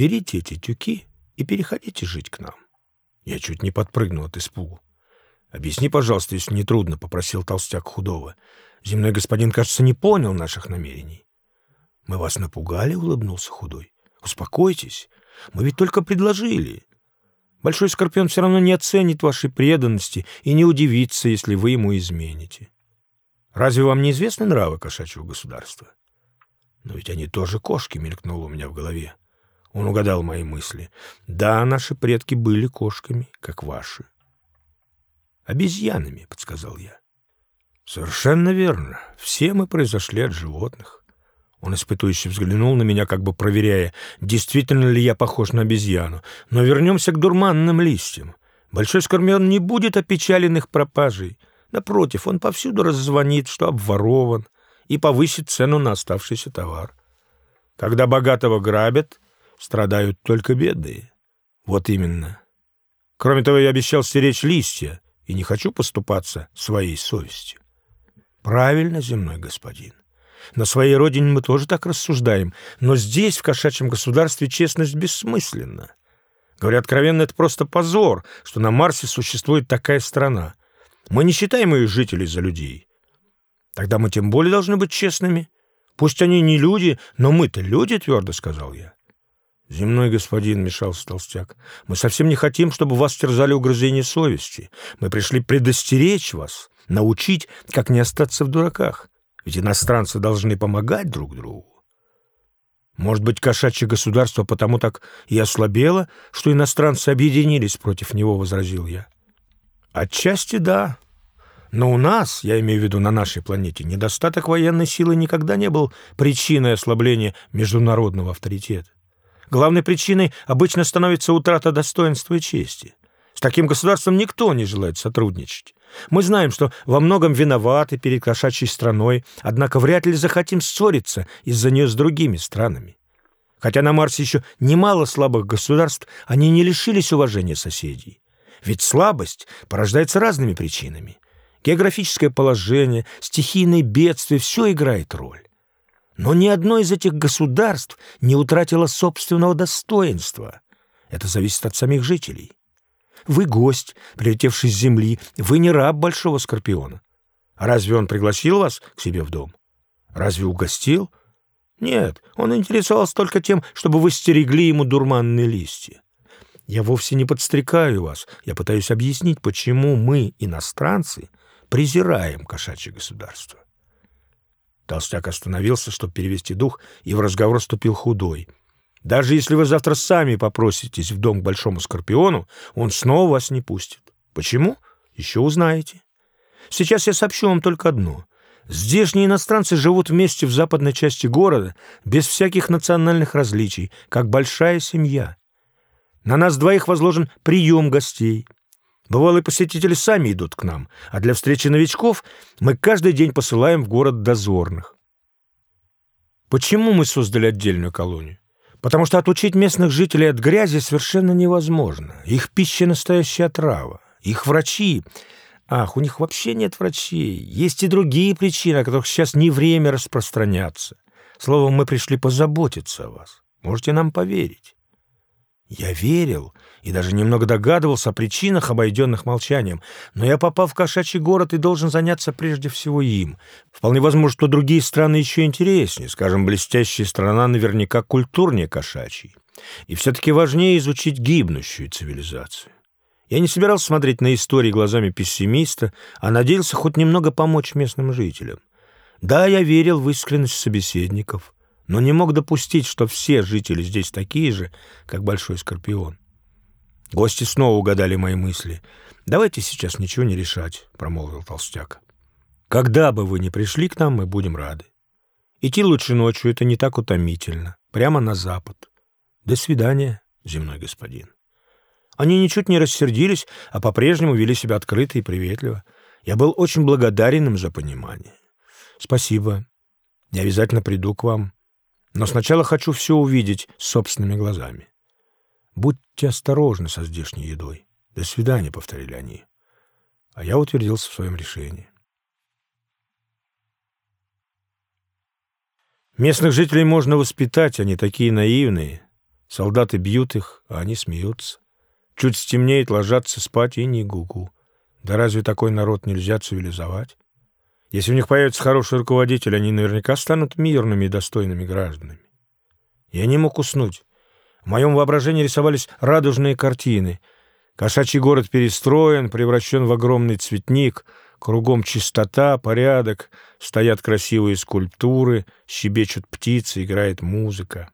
берите эти тюки и переходите жить к нам. Я чуть не подпрыгнул от испугу. «Объясни, пожалуйста, если не трудно», — попросил толстяк худого. «Земной господин, кажется, не понял наших намерений». «Мы вас напугали?» — улыбнулся худой. «Успокойтесь. Мы ведь только предложили. Большой скорпион все равно не оценит вашей преданности и не удивится, если вы ему измените. Разве вам не известны нравы кошачьего государства? Но ведь они тоже кошки, мелькнуло у меня в голове. Он угадал мои мысли. Да, наши предки были кошками, как ваши. Обезьянами, подсказал я. Совершенно верно. Все мы произошли от животных. Он испытующе взглянул на меня, как бы проверяя, действительно ли я похож на обезьяну. Но вернемся к дурманным листьям. Большой скормион не будет опечален их пропажей. Напротив, он повсюду раззвонит, что обворован, и повысит цену на оставшийся товар. Когда богатого грабят, страдают только бедные. Вот именно. Кроме того, я обещал стеречь листья, и не хочу поступаться своей совестью. Правильно, земной господин. На своей родине мы тоже так рассуждаем, но здесь, в кошачьем государстве, честность бессмысленна. Говоря откровенно, это просто позор, что на Марсе существует такая страна. Мы не считаем их жителей за людей. Тогда мы тем более должны быть честными. Пусть они не люди, но мы-то люди, твердо сказал я. «Земной господин», — мешался толстяк, — «мы совсем не хотим, чтобы вас терзали угрызения совести. Мы пришли предостеречь вас, научить, как не остаться в дураках. Ведь иностранцы должны помогать друг другу. Может быть, кошачье государство потому так и ослабело, что иностранцы объединились против него, — возразил я. Отчасти да. Но у нас, я имею в виду на нашей планете, недостаток военной силы никогда не был причиной ослабления международного авторитета. Главной причиной обычно становится утрата достоинства и чести. С таким государством никто не желает сотрудничать. Мы знаем, что во многом виноваты перед кошачьей страной, однако вряд ли захотим ссориться из-за нее с другими странами. Хотя на Марсе еще немало слабых государств, они не лишились уважения соседей. Ведь слабость порождается разными причинами. Географическое положение, стихийные бедствия — все играет роль. Но ни одно из этих государств не утратило собственного достоинства. Это зависит от самих жителей. Вы гость, прилетевший с земли, вы не раб большого скорпиона. Разве он пригласил вас к себе в дом? Разве угостил? Нет, он интересовался только тем, чтобы вы стерегли ему дурманные листья. Я вовсе не подстрекаю вас, я пытаюсь объяснить, почему мы, иностранцы, презираем кошачье государство. Толстяк остановился, чтобы перевести дух, и в разговор вступил худой. «Даже если вы завтра сами попроситесь в дом к Большому Скорпиону, он снова вас не пустит. Почему? Еще узнаете. Сейчас я сообщу вам только одно. Здешние иностранцы живут вместе в западной части города, без всяких национальных различий, как большая семья. На нас двоих возложен прием гостей — Бывалые посетители сами идут к нам, а для встречи новичков мы каждый день посылаем в город дозорных. Почему мы создали отдельную колонию? Потому что отучить местных жителей от грязи совершенно невозможно. Их пища — настоящая трава. Их врачи... Ах, у них вообще нет врачей. Есть и другие причины, о которых сейчас не время распространяться. Словом, мы пришли позаботиться о вас. Можете нам поверить. Я верил и даже немного догадывался о причинах, обойденных молчанием, но я попал в кошачий город и должен заняться прежде всего им. Вполне возможно, что другие страны еще интереснее, скажем, блестящая страна наверняка культурнее кошачьей. И все-таки важнее изучить гибнущую цивилизацию. Я не собирался смотреть на истории глазами пессимиста, а надеялся хоть немного помочь местным жителям. Да, я верил в искренность собеседников — но не мог допустить, что все жители здесь такие же, как Большой Скорпион. Гости снова угадали мои мысли. «Давайте сейчас ничего не решать», — промолвил толстяк. «Когда бы вы ни пришли к нам, мы будем рады. Идти лучше ночью, это не так утомительно. Прямо на запад. До свидания, земной господин». Они ничуть не рассердились, а по-прежнему вели себя открыто и приветливо. Я был очень благодарен им за понимание. «Спасибо. Я обязательно приду к вам. Но сначала хочу все увидеть собственными глазами. Будьте осторожны со здешней едой. До свидания, — повторили они. А я утвердился в своем решении. Местных жителей можно воспитать, они такие наивные. Солдаты бьют их, а они смеются. Чуть стемнеет, ложатся спать и не гугу. Да разве такой народ нельзя цивилизовать? Если у них появится хороший руководитель, они наверняка станут мирными и достойными гражданами. Я не мог уснуть. В моем воображении рисовались радужные картины. Кошачий город перестроен, превращен в огромный цветник, кругом чистота, порядок, стоят красивые скульптуры, щебечут птицы, играет музыка.